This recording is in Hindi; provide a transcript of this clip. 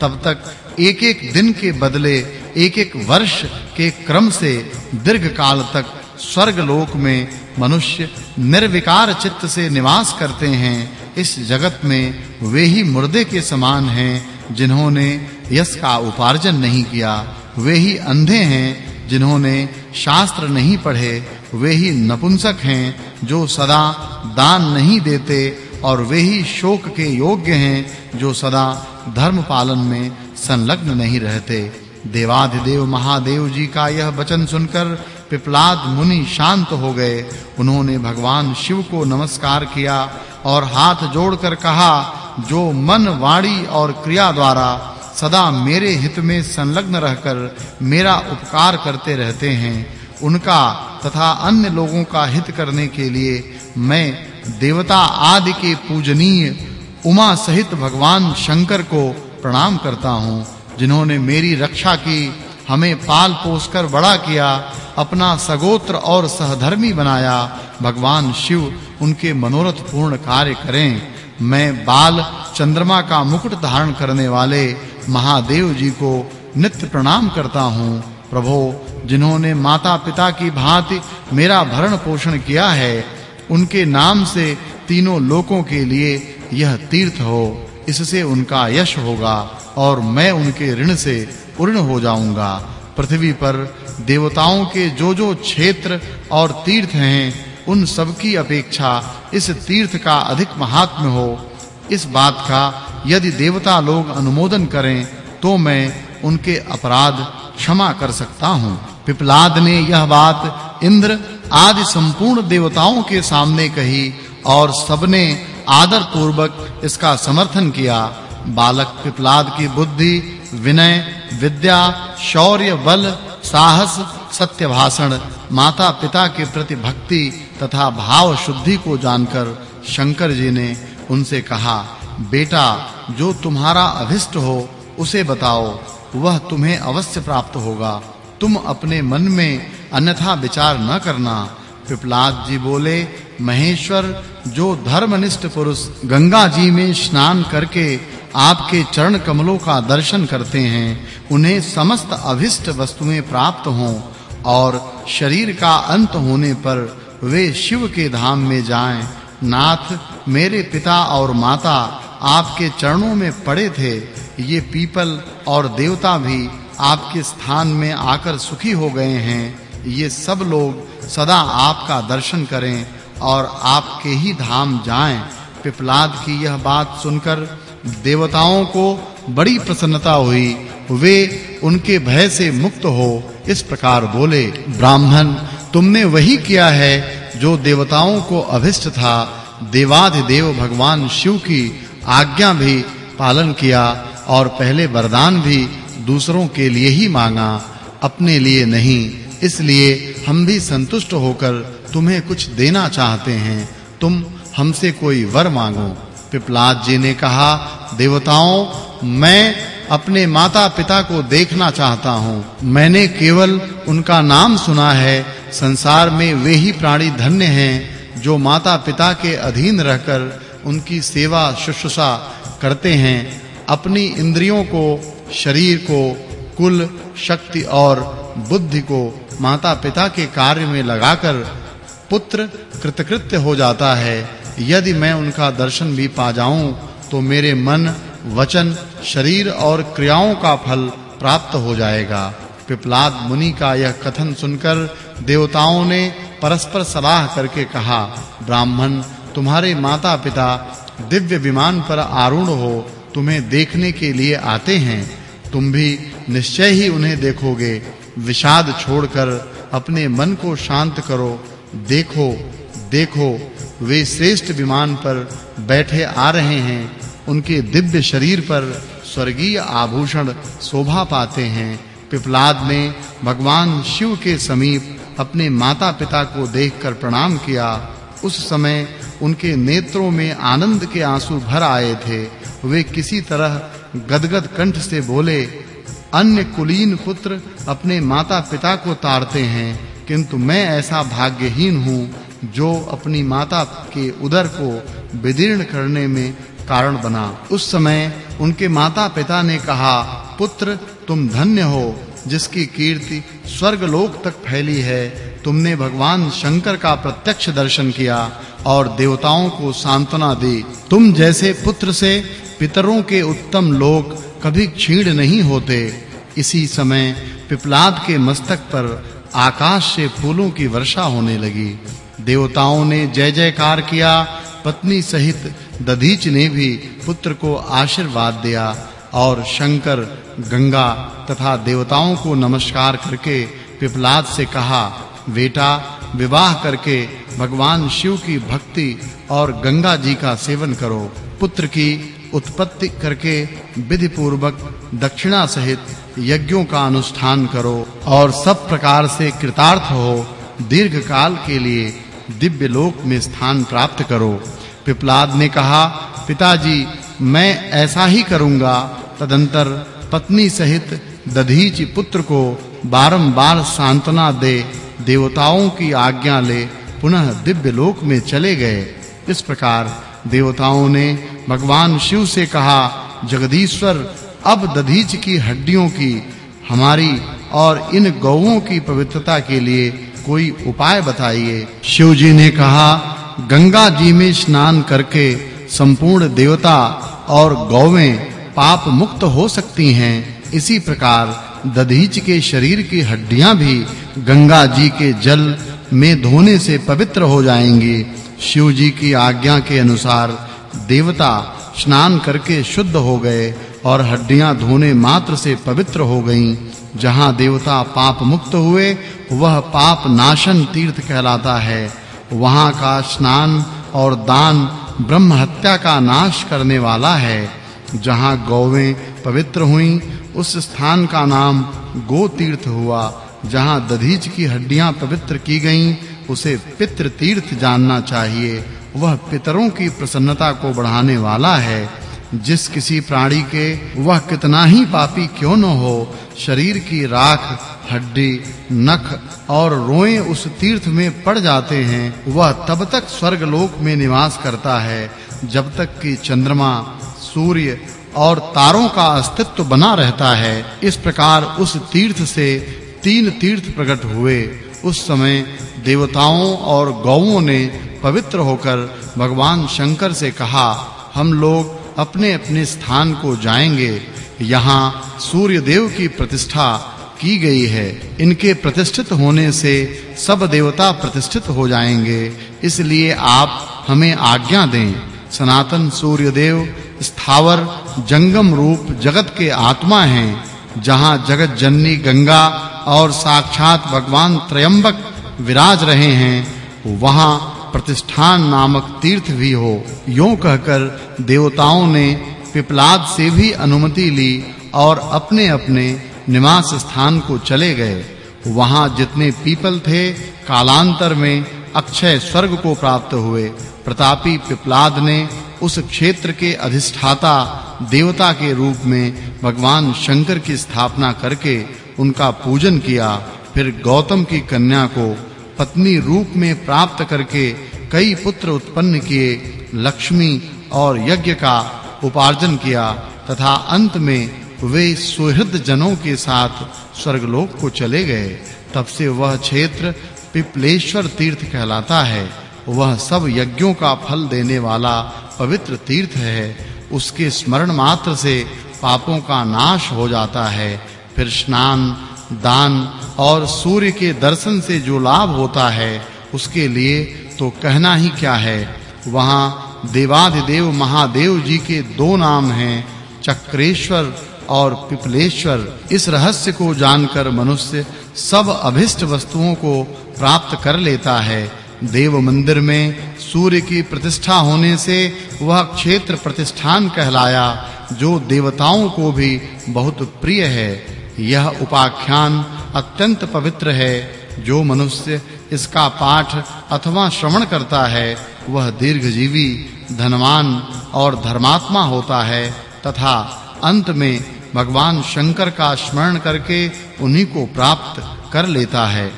तब तक एक-एक दिन के बदले, एक-एक वर्ष के क्रम से दीर्घ काल तक स्वर्ग लोक में मनुष्य निर्विकार चित्त से निवास करते हैं। इस जगत में वे ही मुर्दे के समान हैं, जिन्होंने यश का उपार्जन नहीं किया। वे ही अंधे हैं, जिन्होंने शास्त्र नहीं पढ़े। वे ही नपुंसक हैं, जो सदा दान नहीं देते, और वे ही शोक के योग्य हैं जो सदा धर्म पालन में संलग्न नहीं रहते। देवाधिदेव महादेव जी का यह वचन सुनकर पिपलाद मुनि शांत हो गए। उन्होंने भगवान शिव को नमस्कार किया और हाथ जोड़कर कहा, जो मन वाणी और क्रिया द्वारा सदा मेरे हित में संलग्न रहकर मेरा उपकार करते रहते हैं, उनका तथा अन्य लोगों का हित करने के लिए मैं देवता आदि के पूजनीय उमा सहित भगवान शंकर को प्रणाम करता हूँ, जिन्होंने मेरी रक्षा की, हमें पाल पोसकर बड़ा किया, अपना सगोत्र और सहधर्मी बनाया। भगवान शिव उनके मनोरथ पूर्ण कार्य करें। मैं बाल चंद्रमा का मुकुट धारण करने वाले महादेव जी को नित्य प्रणाम करता हूँ। प्रभो, जिन्होंने माता-पिता की भांति मेरा भरण पोषण किया है, उनके नाम से तीनों लोकों के लिए यह तीर्थ हो, इससे उनका यश होगा और मैं उनके ऋण से पूर्ण हो जाऊँगा। पृथ्वी पर देवताओं के जो जो क्षेत्र और तीर्थ हैं, उन सब की अपेक्षा इस तीर्थ का अधिक महात्म्य हो। इस बात का यदि देवता लोग अनुमोदन करें तो मैं उनके अपराध क्षमा कर सकता हूँ। पिपलाद ने यह बात इंद्र आदि संपूर्ण देवताओं के सामने कही और सबने आदर पूर्वक इसका समर्थन किया। बालक पिपलाद की बुद्धि, विनय, विद्या, शौर्य, बल, साहस सत्य भाषण माता पिता के प्रति भक्ति तथा भाव शुद्धि को जानकर शंकर जी ने उनसे कहा, बेटा, जो तुम्हारा अभिष्ट हो, उसे बताओ। वह तुम्हें अवश्य प्राप्त होगा। तुम अपने मन में अन्यथा विचार न करना। पिपलाद जी बोले, महेश्वर, जो धर्मनिष्ठ पुरुष गंगा जी में स्नान करके आपके चरण कमलों का दर्शन करते हैं, उन्हें समस्त अभिष्ट वस्तुएँ प्राप्त हों और शरीर का अंत होने पर वे शिव के धाम में जाएँ। नाथ, मेरे पिता और माता आपके चरणों में पड़े थे। ये पीपल और देवता भी आपके स्थान में आकर सुखी हो गए हैं। ये सब लोग सदा आपका दर्शन करें और आपके ही धाम जाएँ। पिपलाद की यह बात सुनकर देवताओं को बड़ी प्रसन्नता हुई। वे उनके भय से मुक्त हो इस प्रकार बोले, ब्राह्मण, तुमने वही किया है जो देवताओं को अभिष्ट था। देवाधिदेव भगवान शिव की आज्ञा भी पालन किया और पहले वरदान भी दूसरों के लिए ही मांगा। अपने लिए नहीं इसलिए हम भी संतुष्ट होकर तुम्हें कुछ देना चाहते हैं। तुम हमसे कोई वर मांगो। पिपलाद जी ने कहा, देवताओं, मैं अपने माता-पिता को देखना चाहता हूँ। मैंने केवल उनका नाम सुना है। संसार में वे ही प्राणी धन्य हैं, जो माता-पिता के अधीन रहकर उनकी सेवा शुश्रूषा करते हैं। अपनी इंद्रियों को, शरीर को, कुल, शक्ति और बुद्धि को माता-पिता के कार्य में लगाकर पुत्र कृतकृत्य हो जाता है। यदि मैं उनका दर्शन भी पा जाऊँ तो मेरे मन, वचन, शरीर और क्रियाओं का फल प्राप्त हो जाएगा। पिपलाद मुनि का यह कथन सुनकर देवताओं ने परस्पर सलाह करके कहा, ब्राह्मण, तुम्हारे माता-पिता दिव्य विमान पर आरूढ़ हो, तुम्हें देखने के लिए आते हैं। तुम भी निश्चय ही उन्हें देखोगे। विषाद छोड़कर अपने मन को शांत करो, देखो देखो, वे श्रेष्ठ विमान पर बैठे आ रहे हैं, उनके दिव्य शरीर पर स्वर्गीय आभूषण शोभा पाते हैं। पिपलाद ने भगवान शिव के समीप अपने माता-पिता को देखकर प्रणाम किया। उस समय उनके नेत्रों में आनंद के आँसू भर आए थे। वे किसी तरह गदगद कंठ से बोले अन्य कुलीन पुत्र अपने माता-पिता को ताड़ते हैं, किंतु मैं ऐसा भाग्यहीन हूँ, जो अपनी माता के उदर को विदीर्ण करने में कारण बना। उस समय उनके माता-पिता ने कहा, पुत्र, तुम धन्य हो, जिसकी कीर्ति स्वर्ग लोक तक फैली है। तुमने भगवान शंकर का प्रत्यक्ष दर्शन किया और देवताओं को सांत्वना दी। तुम जैसे पुत्र से पितरों के उत्तम लोक कभी क्षीण नहीं होते। इसी समय पिपलाद के मस्तक पर आकाश से फूलों की वर्षा होने लगी। देवताओं ने जय जयकार किया। पत्नी सहित दधीच ने भी पुत्र को आशीर्वाद दिया और शंकर, गंगा तथा देवताओं को नमस्कार करके पिपलाद से कहा, बेटा, विवाह करके भगवान शिव की भक्ति और गंगा जी का सेवन करो। पुत्र की उत्पत्ति करके विधि पूर्वक दक्षिणा सहित यज्ञों का अनुष्ठान करो और सब प्रकार से कृतार्थ हो दीर्घ काल के लिए दिव्य लोक में स्थान प्राप्त करो। पिपलाद ने कहा, पिताजी, मैं ऐसा ही करूँगा। तदंतर पत्नी सहित दधीच पुत्र को बारंबार सांत्वना दे, देवताओं की आज्ञा ले, पुनः दिव्य लोक में चले गए। इस प्रकार देवताओं ने भगवान शिव से कहा, जगदीश्वर, अब दधीच की हड्डियों की, हमारी और इन गौओं की पवित्रता के लिए कोई उपाय बताइए? शिव जी ने कहा, गंगा जी में स्नान करके संपूर्ण देवता और गौवें पाप मुक्त हो सकती हैं। इसी प्रकार दधीच के शरीर की हड्डियाँ भी गंगा जी के जल में धोने से पवित्र हो जाएँगी। शिव जी की आज्ञा के अनुसार देवता स्नान करके शुद्ध हो गए और हड्डियाँ धोने मात्र से पवित्र हो गईं। जहाँ देवता पाप मुक्त हुए, वह पाप नाशन तीर्थ कहलाता है। वहाँ का स्नान और दान ब्रह्म हत्या का नाश करने वाला है। जहाँ गौवें पवित्र हुईं, उस स्थान का नाम गो तीर्थ हुआ, जहाँ दधीच की हड्डियाँ पवित्र की गईं उसे पितृ तीर्थ जानना चाहिए। वह पितरों की प्रसन्नता को बढ़ाने वाला है। जिस किसी प्राणी के, वह कितना ही पापी क्यों न हो, शरीर की राख, हड्डी, नख और रोएँ उस तीर्थ में पड़ जाते हैं, वह तब तक स्वर्ग लोक में निवास करता है, जब तक कि चंद्रमा, सूर्य और तारों का अस्तित्व बना रहता है। इस प्रकार उस तीर्थ से तीन तीर्थ प्रकट हुए। उस समय देवताओं और गौओं ने पवित्र होकर भगवान शंकर से कहा, हम लोग अपने-अपने स्थान को जाएँगे। यहाँ सूर्य देव की प्रतिष्ठा की गई है। इनके प्रतिष्ठित होने से सब देवता प्रतिष्ठित हो जाएँगे। इसलिए आप हमें आज्ञा दें। सनातन सूर्य देव स्थावर जंगम रूप जगत के आत्मा हैं। जहाँ जगत जननी, गंगा और साक्षात भगवान त्रयंबक विराज रहे हैं, वहाँ प्रतिष्ठान नामक तीर्थ भी हो। यूँ कहकर देवताओं ने पिपलाद से भी अनुमति ली और अपने-अपने निवास स्थान को चले गए। वहाँ जितने पीपल थे, कालांतर में अक्षय स्वर्ग को प्राप्त हुए। प्रतापी पिपलाद ने उस क्षेत्र के अधिष्ठाता देवता के रूप में भगवान शंकर की स्थापना करके उनका पूजन किया। फिर गौतम की कन्या को पत्नी रूप में प्राप्त करके कई पुत्र उत्पन्न किए, लक्ष्मी और यज्ञ का उपार्जन किया तथा अंत में वे सुहृद जनों के साथ स्वर्गलोक को चले गए। तब से वह क्षेत्र पिपलेश्वर तीर्थ कहलाता है। वह सब यज्ञों का फल देने वाला पवित्र तीर्थ है। उसके स्मरण मात्र से पापों का नाश हो जाता है। फिर स्नान दान और सूर्य के दर्शन से जो लाभ होता है, उसके लिए तो कहना ही क्या है? वहाँ देवाधिदेव महादेव जी के दो नाम हैं, चक्रेश्वर और पिपलेश्वर। इस रहस्य को जानकर मनुष्य सब अभिष्ट वस्तुओं को प्राप्त कर लेता है। देव मंदिर में सूर्य की प्रतिष्ठा होने से वह क्षेत्र प्रतिष्ठान कहलाया, जो देवताओं को भी बहुत प्रिय है। यह उपाख्यान अत्यंत पवित्र है। जो मनुष्य इसका पाठ अथवा श्रवण करता है, वह दीर्घजीवी, धनवान और धर्मात्मा होता है तथा अंत में भगवान शंकर का स्मरण करके उन्हीं को प्राप्त कर लेता है।